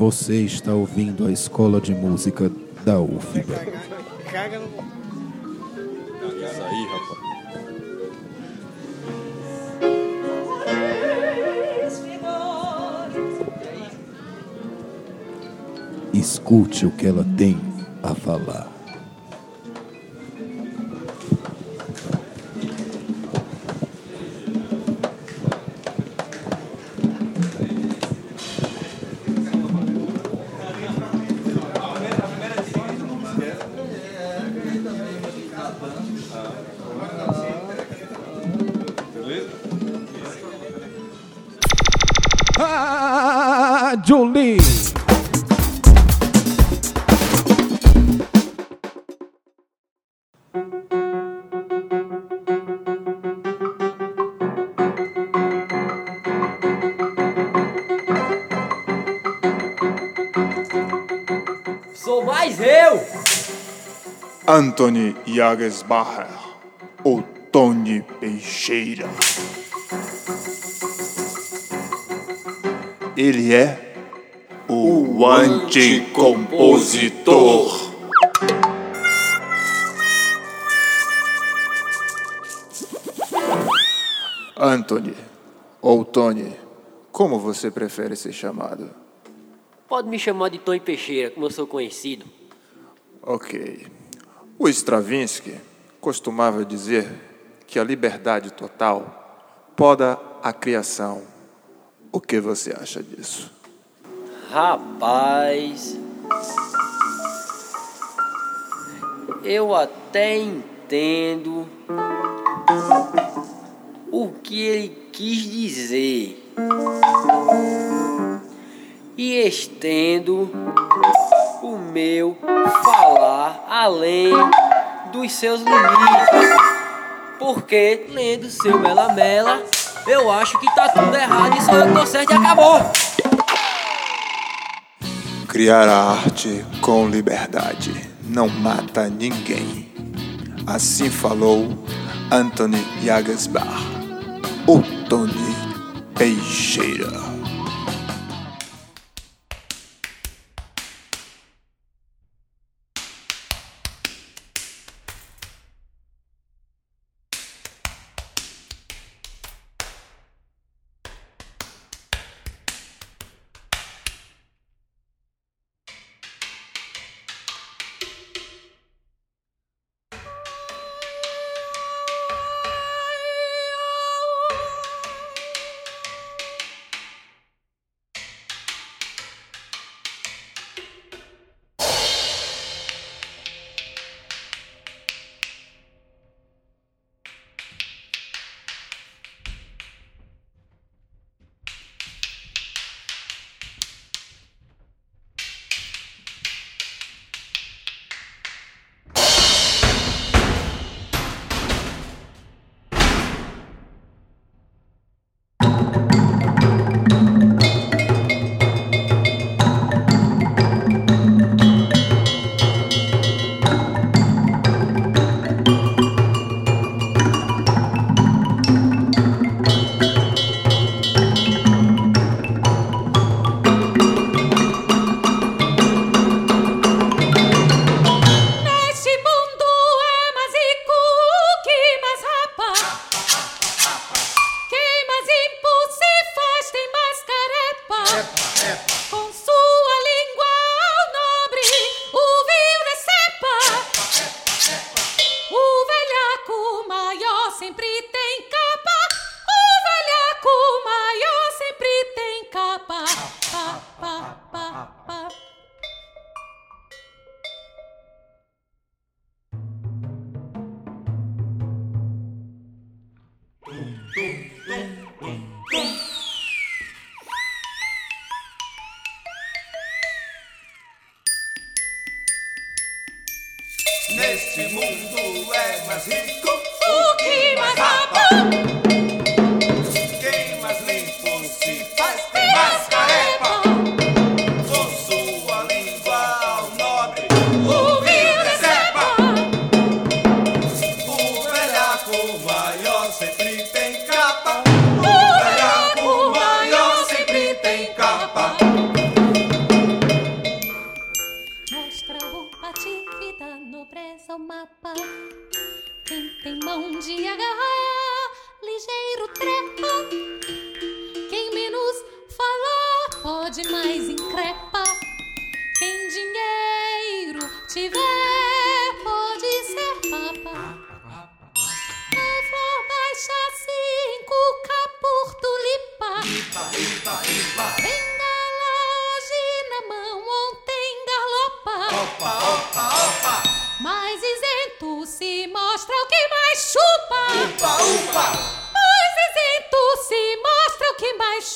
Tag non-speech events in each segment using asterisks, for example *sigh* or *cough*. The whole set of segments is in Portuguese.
Você está ouvindo a escola de música da UFBA. Caga no. Isso aí, rapaz. Escute o que ela tem a falar. Mais eu! Anthony Jagesbacher, ou Tony Peixeira. Ele é o anticompositor. Anthony, ou Tony, como você prefere ser chamado? Pode me chamar de Tony Peixeira, como eu sou conhecido. Ok. O Stravinsky costumava dizer que a liberdade total poda a criação. O que você acha disso? Rapaz. Eu até entendo o que ele quis dizer. E estendo o meu falar além dos seus limites. Porque lendo seu melamela, eu acho que tá tudo errado e só eu tô certo e acabou. Criar a arte com liberdade não mata ninguém. Assim falou Anthony Jagesbach, o Tony Peixeira.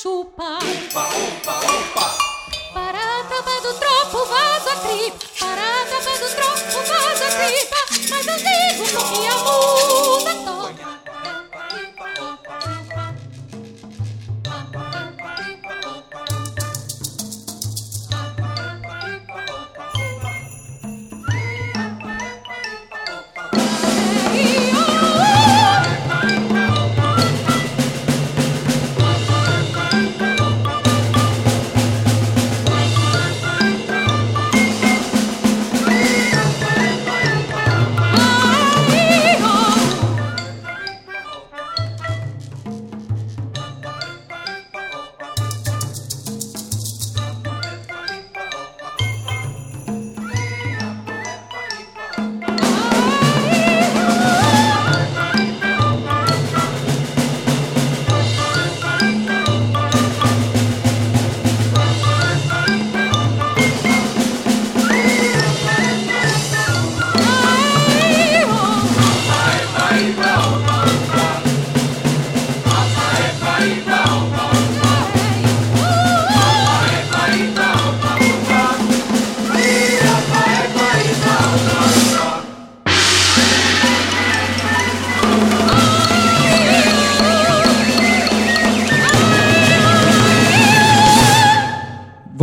Que chupa. Para a tapa do tropo, vaza a tripa. Para a tapa do tropo, vaza a tripa. Mas eu digo porque a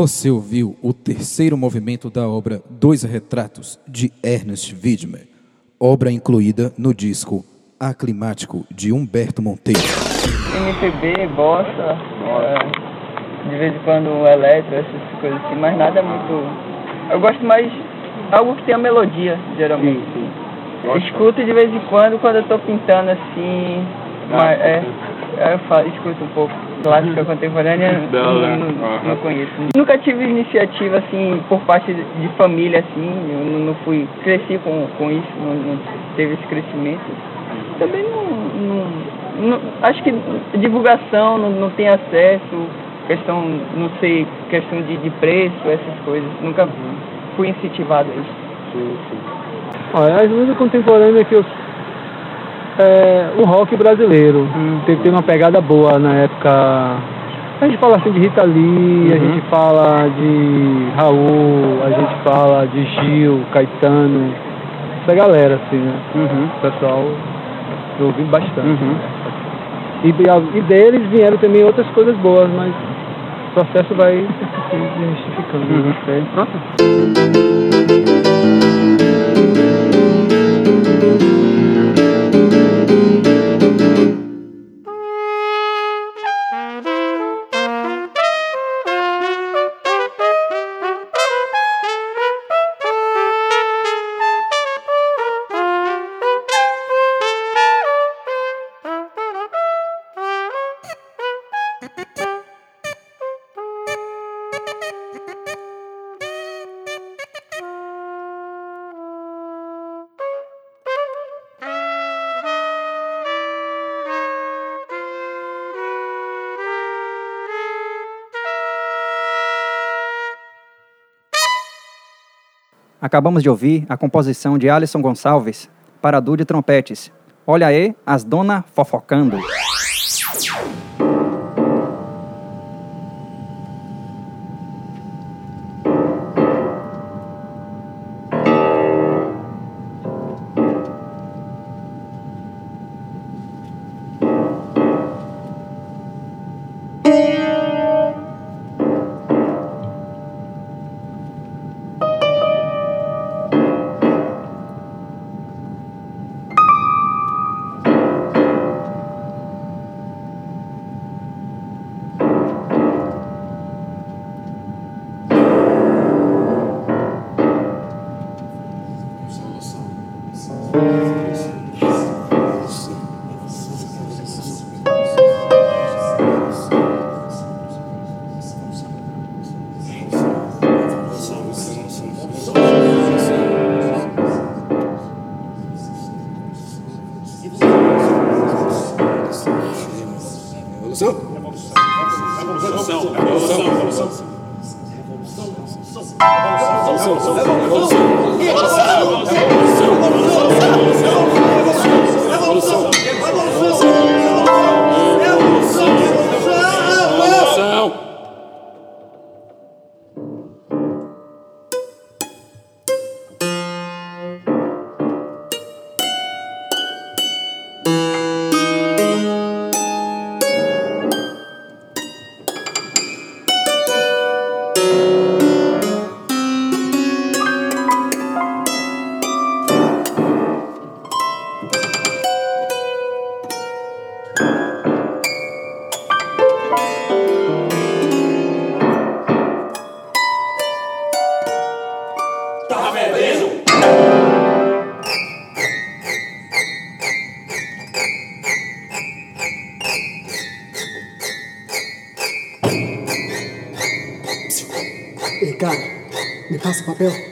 Você ouviu o terceiro movimento da obra Dois Retratos, de Ernest Widmer, obra incluída no disco Aclimático, de Humberto Monteiro. MPB, bossa, é, de vez em quando eletro, essas coisas assim, mas nada muito. Eu gosto mais algo que tenha melodia, geralmente. Escuto de vez em quando quando eu tô pintando assim. Mas, é, é, eu falo, escuto um pouco. Clássica contemporânea não, não, não conheço. Nunca tive iniciativa assim por parte de família assim, eu não, não fui. Cresci com, com isso, não, não teve esse crescimento. Também não, não- não- acho que divulgação não, não tem acesso, questão, não sei, questão de, de preço, essas coisas. Nunca fui incentivado a isso. Olha, as músicas contemporâneas que eu. É, o rock brasileiro. Teve, teve uma pegada boa na época. A gente fala assim de Rita Lee, a gente fala de Raul, a gente fala de Gil, Caetano, essa galera, assim, né? O pessoal eu ouvi bastante. E, e- e deles vieram também outras coisas boas, mas o processo vai *laughs* se justificando. Pronto? Acabamos de ouvir a composição de Alisson Gonçalves para Du de trompetes. Olha aí, as dona fofocando. Ei, me passa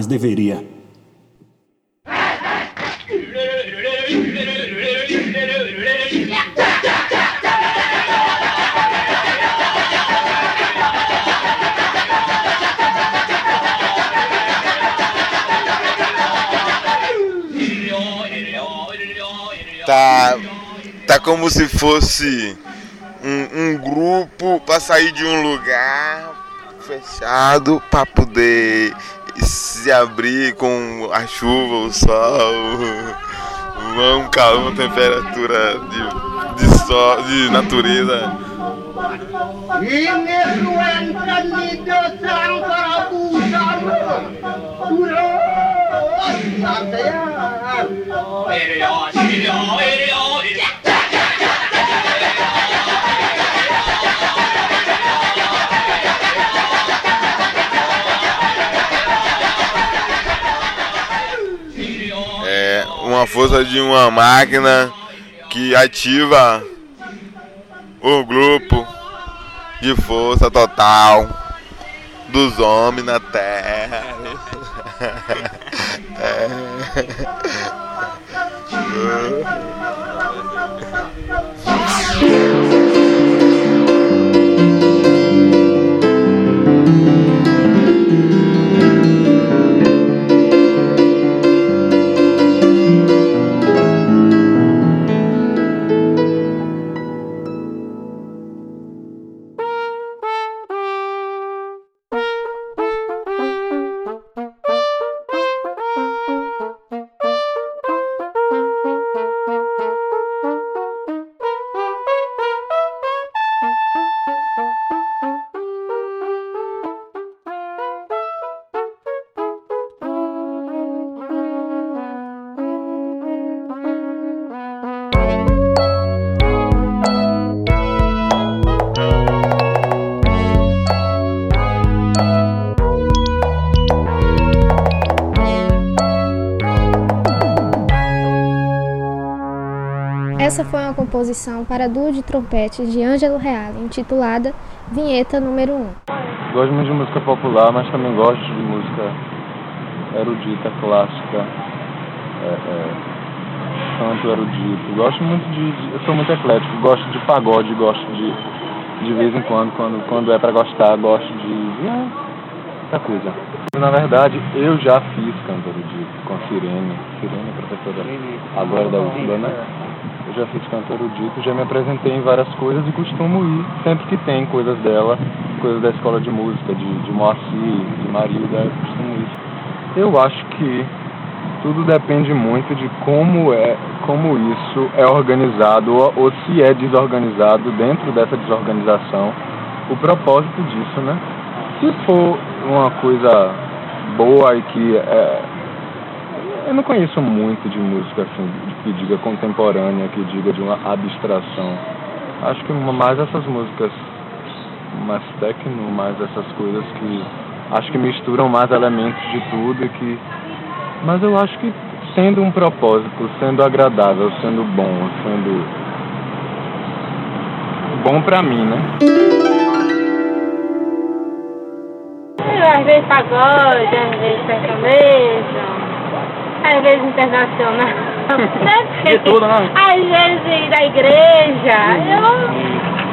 Mas deveria. Tá, tá como se fosse um, um grupo para sair de um lugar fechado para poder se abrir com a chuva, o sol, um calor, uma temperatura de, de sol, de natureza. É uma força de uma máquina que ativa o grupo de força total dos homens na Terra. *laughs* Essa foi uma composição para duo de trompete de Ângelo Reale, intitulada Vinheta número 1. Gosto muito de música popular, mas também gosto de música erudita, clássica, é, é, canto erudito. Gosto muito de, de- Eu sou muito eclético, gosto de pagode, gosto de. De vez em quando, quando, quando é pra gostar, gosto de. É, muita coisa. Na verdade, eu já fiz canto erudito com a Sirene. Sirene, professora agora da UFBA, né? Eu já fiz canto erudito, já me apresentei em várias coisas e costumo ir sempre que tem coisas dela, coisas da escola de música, de, de Moacir, de Marilda, eu costumo ir. Eu acho que tudo depende muito de como é, como isso é organizado ou, ou se é desorganizado dentro dessa desorganização, o propósito disso, né? Se for uma coisa boa e que é, eu não conheço muito de música assim, que diga contemporânea, que diga de uma abstração. Acho que mais essas músicas mais techno, mais essas coisas que acho que misturam mais elementos de tudo e que mas eu acho que sendo um propósito, sendo agradável, sendo bom, sendo bom pra mim, né? Às vezes pagode, às vezes sertanejo, às vezes internacional. *laughs* De tudo, né? Às vezes da igreja. Eu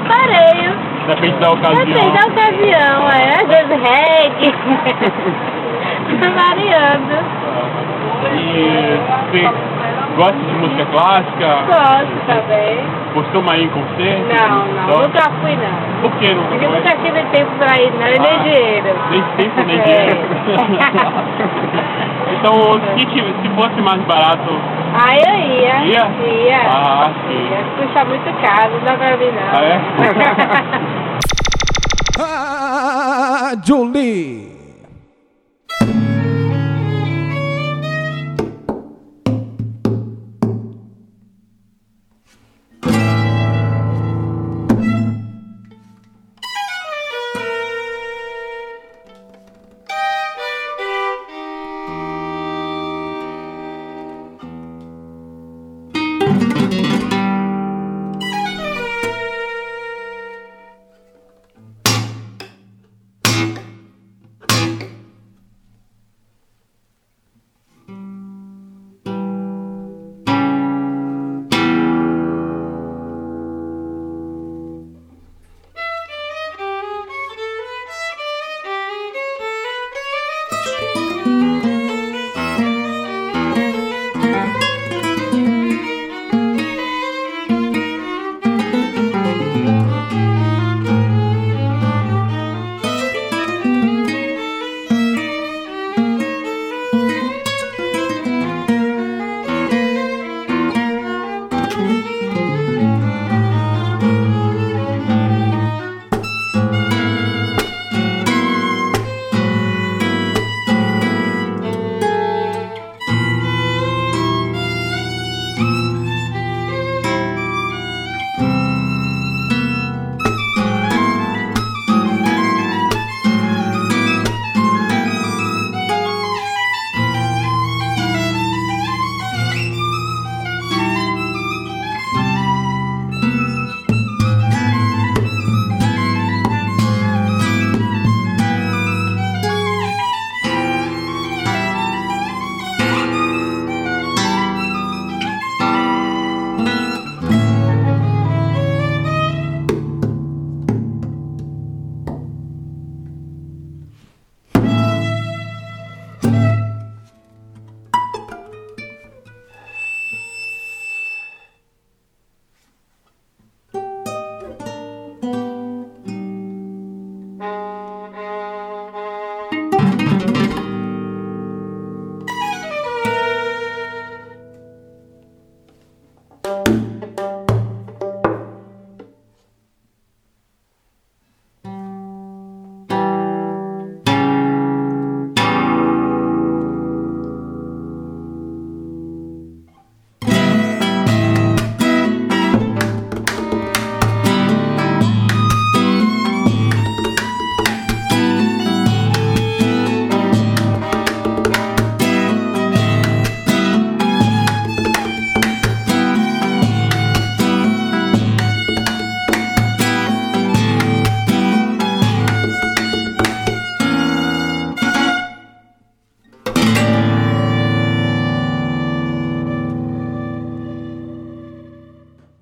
pareio. Depende da ocasião. Depende da ocasião, é. Às vezes reggae. *laughs* Variando. E você gosta de música clássica? Gosto também. Costuma ir em concerto? Não, não. Nunca fui, não. Por que nunca Porque foi? nunca tive tempo pra ir, não. E nem Ah. dinheiro. Nem tempo, nem *laughs* dinheiro. Então, se, se fosse mais barato, Ah, eu ia. Ia? Ia. Ah, sim. Ia. Puxa muito caro, não dá pra vir, não. Ah, é? *laughs* *laughs* Ah, Julie!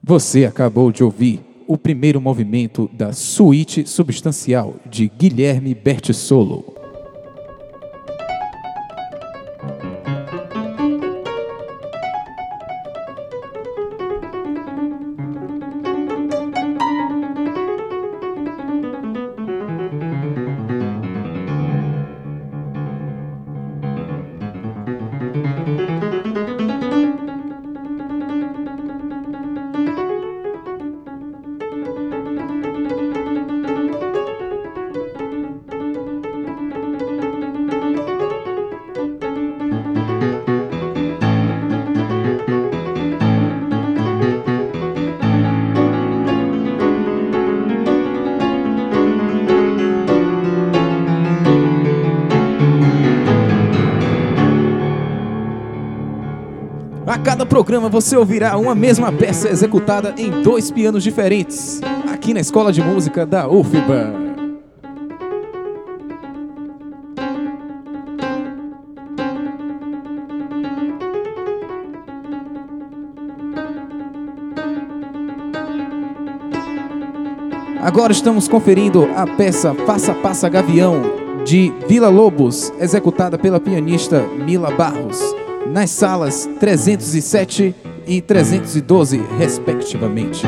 Você acabou de ouvir o primeiro movimento da Suíte Substancial de Guilherme Bertissolo. Cada programa você ouvirá uma mesma peça executada em dois pianos diferentes, aqui na Escola de Música da UFBA. Agora estamos conferindo a peça Passa Passa Gavião de Vila Lobos, executada pela pianista Mila Barros, nas salas 307 e 312, respectivamente.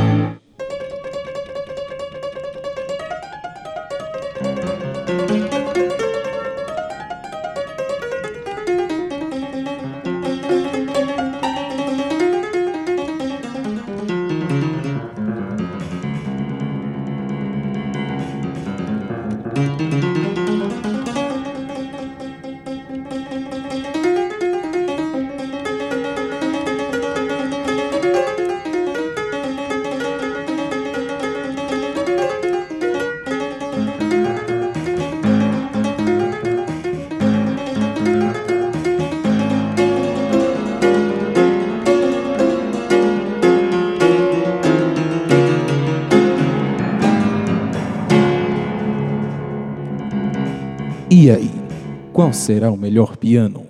Qual será o melhor piano?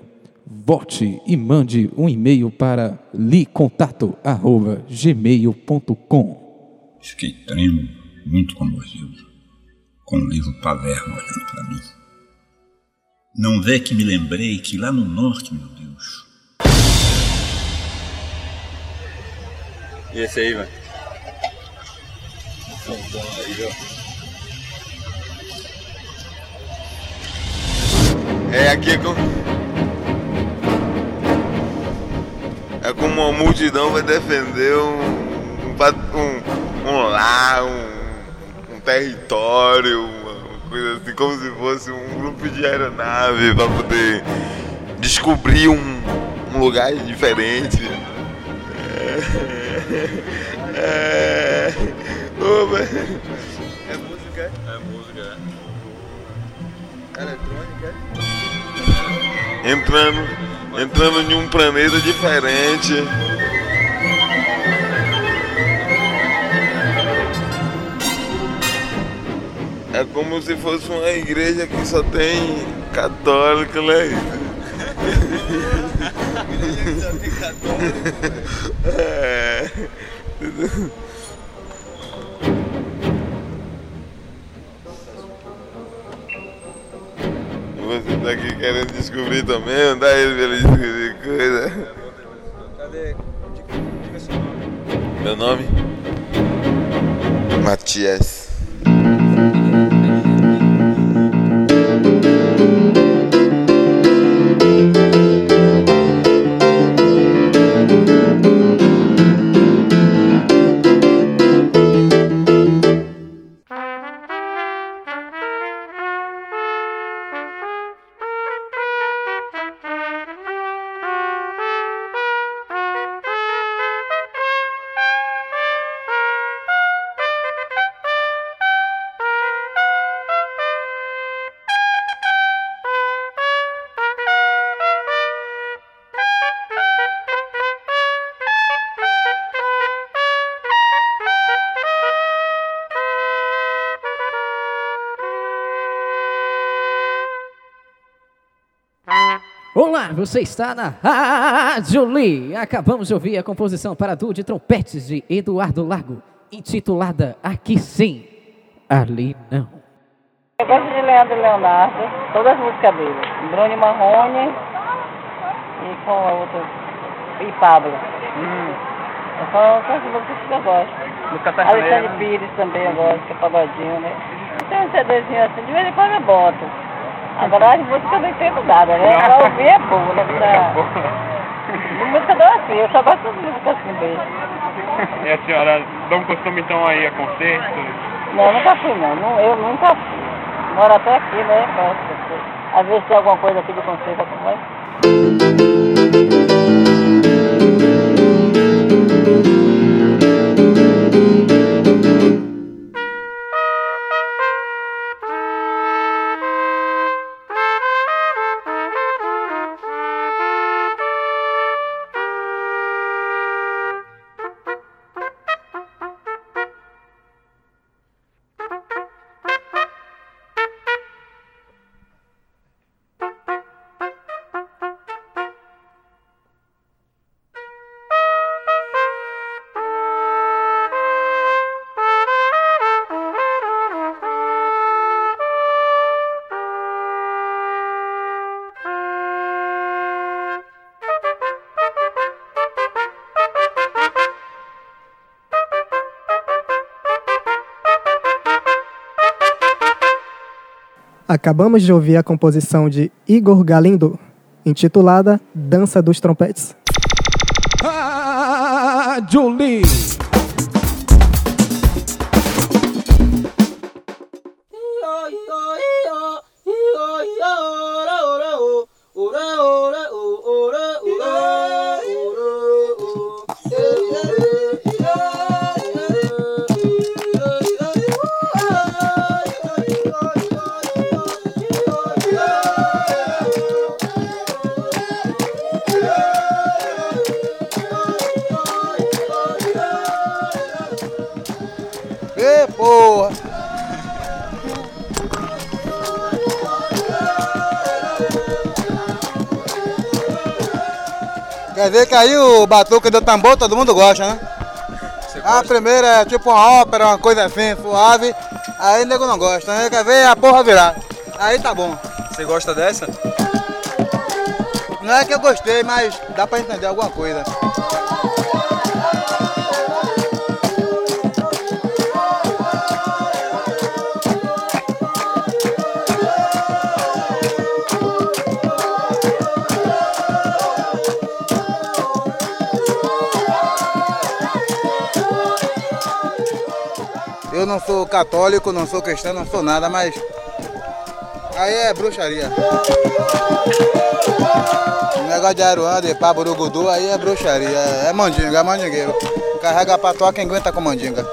Vote e mande um e-mail para licontato@gmail.com. Fiquei trêmulo, muito comovido, com o livro Palermo olhando para mim. Não vê que me lembrei que lá no norte, meu Deus, E esse aí, mano? É aqui é como. É como uma multidão vai defender um. um, um, um lar, um, um território, uma coisa assim, como se fosse um grupo de aeronave para poder descobrir um, um lugar diferente. É. é velho. É música? É música, é. Eletrônica? Entrando, entrando em um planeta diferente. É como se fosse uma igreja que só tem católico, né? *laughs* É. Você tá aqui querendo descobrir também, andar ele pela descobrir coisa. Cadê? Diga seu nome. Meu nome? Matias. Olá, você está na Rádio Lee. Acabamos de ouvir a composição para duo de trompetes de Eduardo Lago, intitulada Aqui Sim, Ali Não. Eu gosto de Leandro Leonardo, todas as músicas dele. Bruno Marrone e com a outra. E Pablo. Hum. São são as músicas que eu gosto. Música. Alexandre Pires também eu gosto, que é pagodinho, né? Tem um CDzinho assim, de vez em quando eu boto. Agora as músicas eu não entendo nada, né? *laughs* Pra ouvir é bom, né? Pra... música não é assim, eu só gosto de música assim mesmo. E a senhora dá um costume então aí a concertos? Não, nunca fui não. não eu nunca fui. Moro até aqui, né? Gosto. Às vezes tem alguma coisa aqui de concerto, como é? Acabamos de ouvir a composição de Igor Galindo, intitulada Dança dos Trompetes. Ah, Julie! Ê, porra! Quer ver que aí o batuque do tambor todo mundo gosta, né? A primeira é tipo uma ópera, uma coisa assim, suave. Aí o nego não gosta, né? Quer ver a porra virar. Aí tá bom. Você gosta dessa? Não é que eu gostei, mas dá pra entender alguma coisa. Não sou católico, não sou cristão, não sou nada, mas aí é bruxaria. O negócio de Aruanda, de Paburugudu, aí é bruxaria, é mandinga, é mandingueiro. Carrega pra toa quem aguenta com mandinga.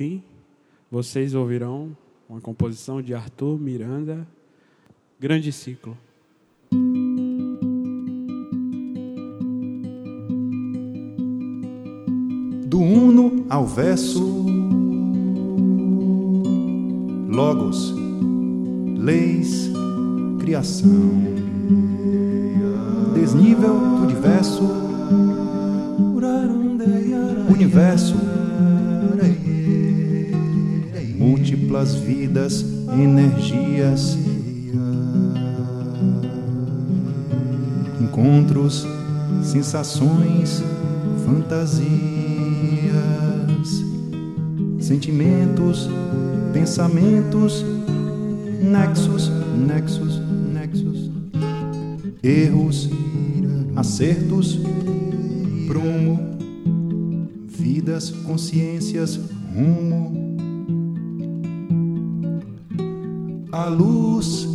Fim, vocês ouvirão uma composição de Arthur Miranda, Grande Ciclo. Do uno ao verso, logos, leis, criação, desnível do diverso, universo, múltiplas vidas, energias, encontros, sensações, fantasias, sentimentos, pensamentos, nexos, nexos, nexos, erros, acertos, prumo, vidas, consciências, rumo, luz